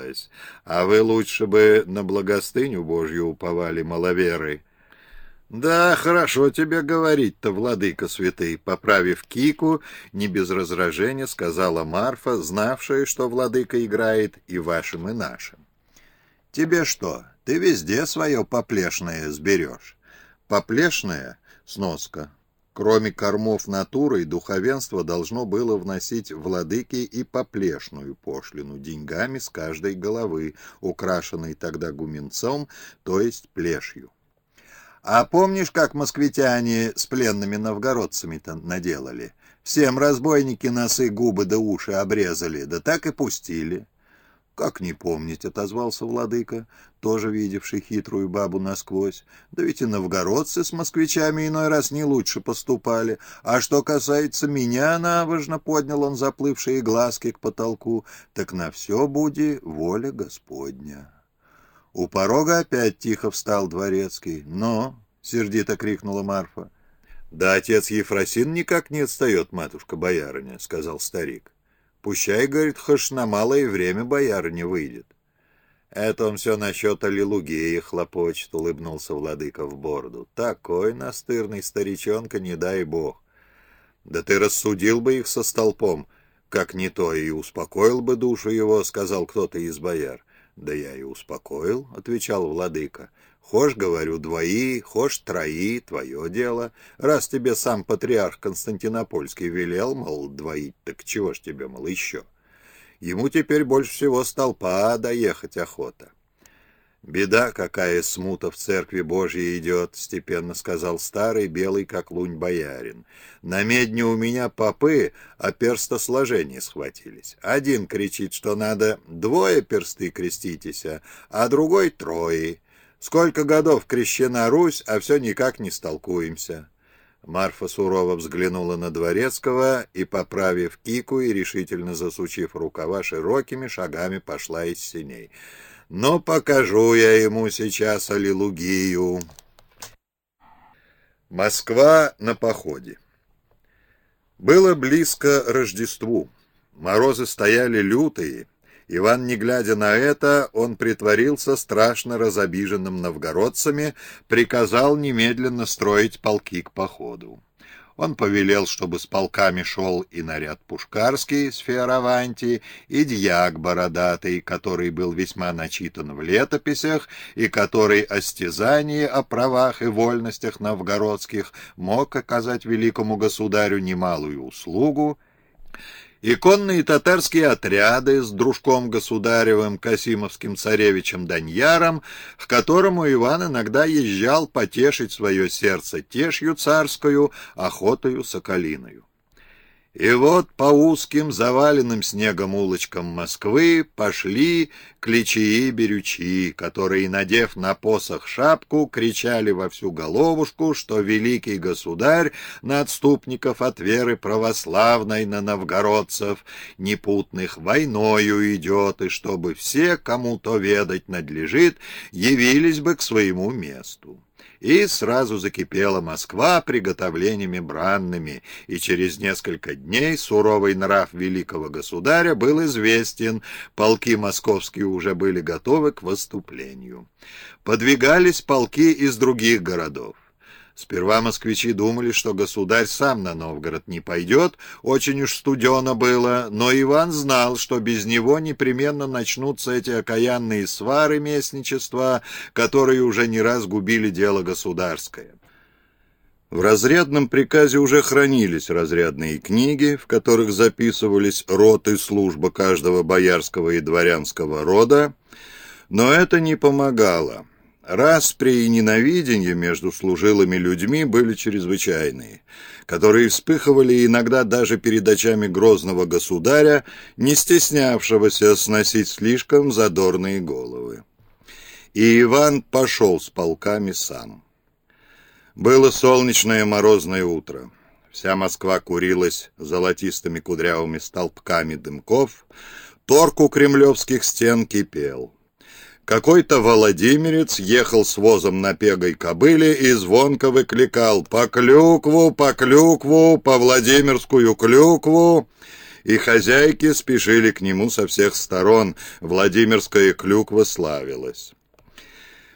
кончилось. А вы лучше бы на благостыню Божью уповали, маловеры. «Да, хорошо тебе говорить-то, владыка святый», — поправив кику, не без раздражения сказала Марфа, знавшая, что владыка играет и вашим, и нашим. «Тебе что, ты везде свое поплешное сберешь?» «Поплешное?» — сноска. Кроме кормов натуры, духовенство должно было вносить владыки и поплешную пошлину деньгами с каждой головы, украшенной тогда гуменцом, то есть плешью. А помнишь, как москвитяне с пленными новгородцами-то наделали? Всем разбойники носы, губы да уши обрезали, да так и пустили. «Как не помнить?» — отозвался владыка, тоже видевший хитрую бабу насквозь. «Да ведь и новгородцы с москвичами иной раз не лучше поступали. А что касается меня, набожно поднял он заплывшие глазки к потолку, так на все буди воля Господня». У порога опять тихо встал дворецкий. «Но!» — сердито крикнула Марфа. «Да отец Ефросин никак не отстает, матушка-боярыня», — сказал старик. «Пущай, — говорит, — хоть на малое время боярыня выйдет». «Это он все насчет Аллилугии хлопочет», — улыбнулся владыка в бороду. «Такой настырный старичонка, не дай бог». «Да ты рассудил бы их со столпом, как не то, и успокоил бы душу его», — сказал кто-то из бояр. «Да я и успокоил», — отвечал владыка. «Хошь, говорю, двои, хошь, трои, твое дело. Раз тебе сам патриарх Константинопольский велел, мол, двоить, так чего ж тебе, мол, еще? Ему теперь больше всего столпа доехать охота». «Беда какая смута в церкви Божьей идет», — степенно сказал старый, белый как лунь боярин. «На медне у меня попы, а перстосложения схватились. Один кричит, что надо двое персты креститесь, а другой — трое. Сколько годов крещена Русь, а все никак не столкуемся». Марфа сурово взглянула на Дворецкого и, поправив кику и решительно засучив рукава широкими шагами, пошла из синей. Но покажу я ему сейчас Аллилугию. Москва на походе. Было близко Рождеству. Морозы стояли лютые. Иван, не глядя на это, он притворился страшно разобиженным новгородцами, приказал немедленно строить полки к походу. Он повелел, чтобы с полками шел и наряд Пушкарский с Феораванти, и дьяк Бородатый, который был весьма начитан в летописях, и который о стязании, о правах и вольностях новгородских мог оказать великому государю немалую услугу, Иконные татарские отряды с дружком государевым Касимовским царевичем Даньяром, к которому Иван иногда езжал потешить свое сердце тешью царскую, охотою соколиною. И вот по узким заваленным снегом улочкам Москвы пошли кличии-берючи, которые, надев на посох шапку, кричали во всю головушку, что великий государь на отступников от веры православной на новгородцев непутных войною идет, и чтобы все, кому то ведать надлежит, явились бы к своему месту. И сразу закипела Москва приготовлениями бранными, и через несколько дней суровый нрав великого государя был известен, полки московские уже были готовы к выступлению. Подвигались полки из других городов. Сперва москвичи думали, что государь сам на Новгород не пойдет, очень уж студено было, но Иван знал, что без него непременно начнутся эти окаянные свары местничества, которые уже не раз губили дело государское. В разрядном приказе уже хранились разрядные книги, в которых записывались род и служба каждого боярского и дворянского рода, но это не помогало. Распри и ненавидение между служилыми людьми были чрезвычайные, которые вспыхивали иногда даже перед очами грозного государя, не стеснявшегося сносить слишком задорные головы. И Иван пошел с полками сам. Было солнечное морозное утро. Вся Москва курилась золотистыми кудрявыми столбками дымков, торг у кремлевских стен кипел. Какой-то Владимирец ехал с возом на пегой кобыле и звонко выкликал «По клюкву, по клюкву, по Владимирскую клюкву!» и хозяйки спешили к нему со всех сторон. Владимирская клюква славилась.